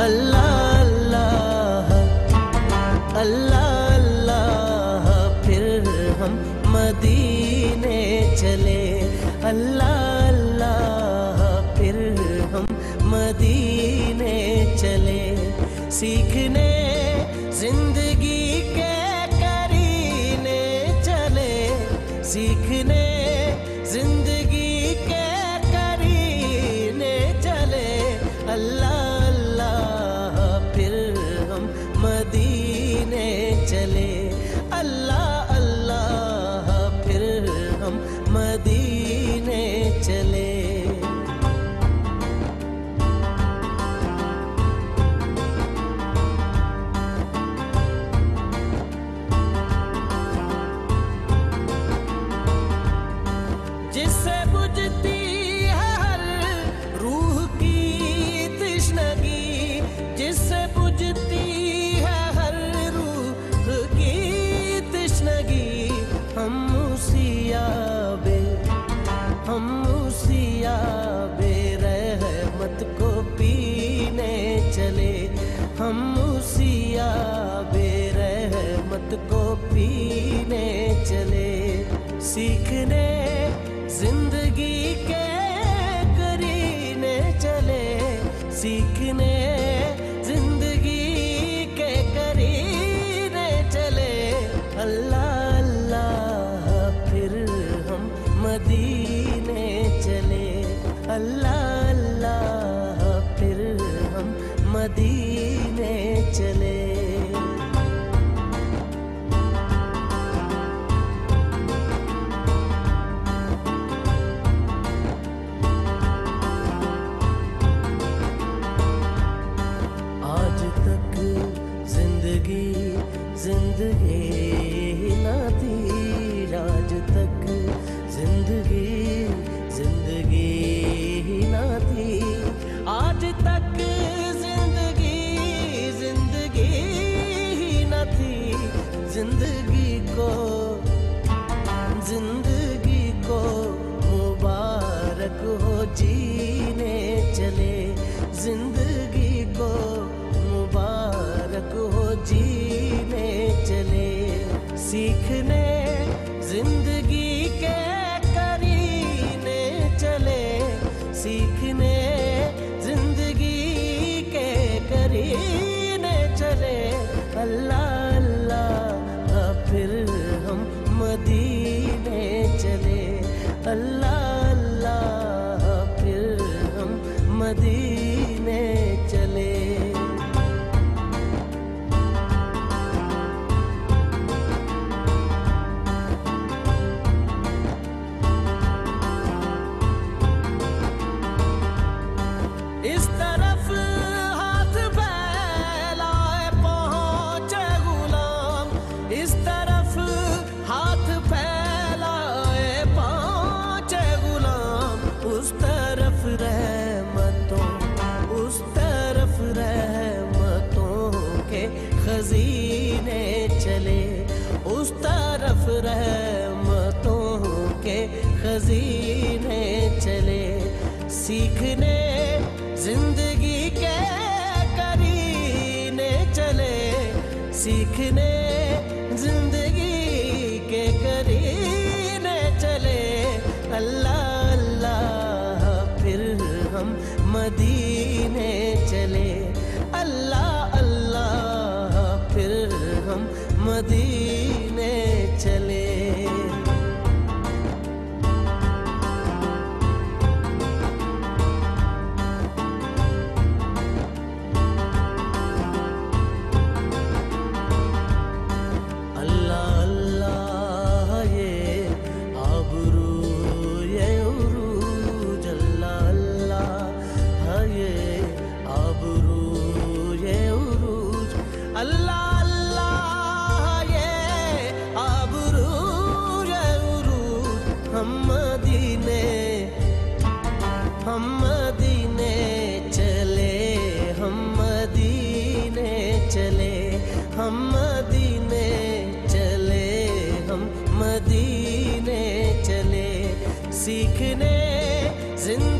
اللہ اللہ اللہ اللہ پھر ہم مدینے چلے۔ اللہ اللہ، پھر ہم مدینے چلے۔ سیکھ چلے ہم اسی آب رحمت کو پینے چلے سیکھنے மதீ زندگی کو زندگی کو مبارک ہو جی۔ مدینے اس طرف رحمتوں کے خزینے چلے۔ سیکھنے، زندگی کے کرینے چلے۔ سیکھنے، زندگی کے کرینے چلے۔ اللہ اللہ، پھر ہم مدینے چلے۔ اللہ اللہ، پھر ہم مدینے Tell me. مدینے ہم مدینے چلے ہم مدینے چلے ہم مدینے چلے ہم مدینے چلے، سیکھنے، زندگی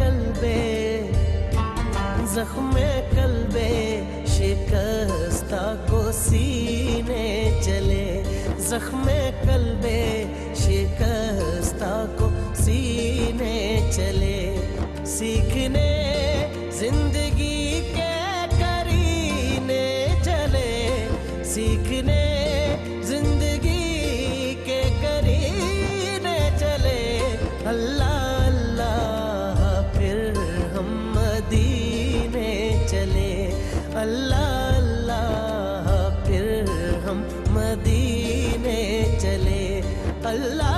زخم قلبے شکستہ کو سینے چلے۔ زخم قلبے شکستہ کو سینے چلے۔ سیکھنے زندگی کے کرینے چلے۔ سیکھنے اللہ اللہ پھر ہم مدینے چلے اللہ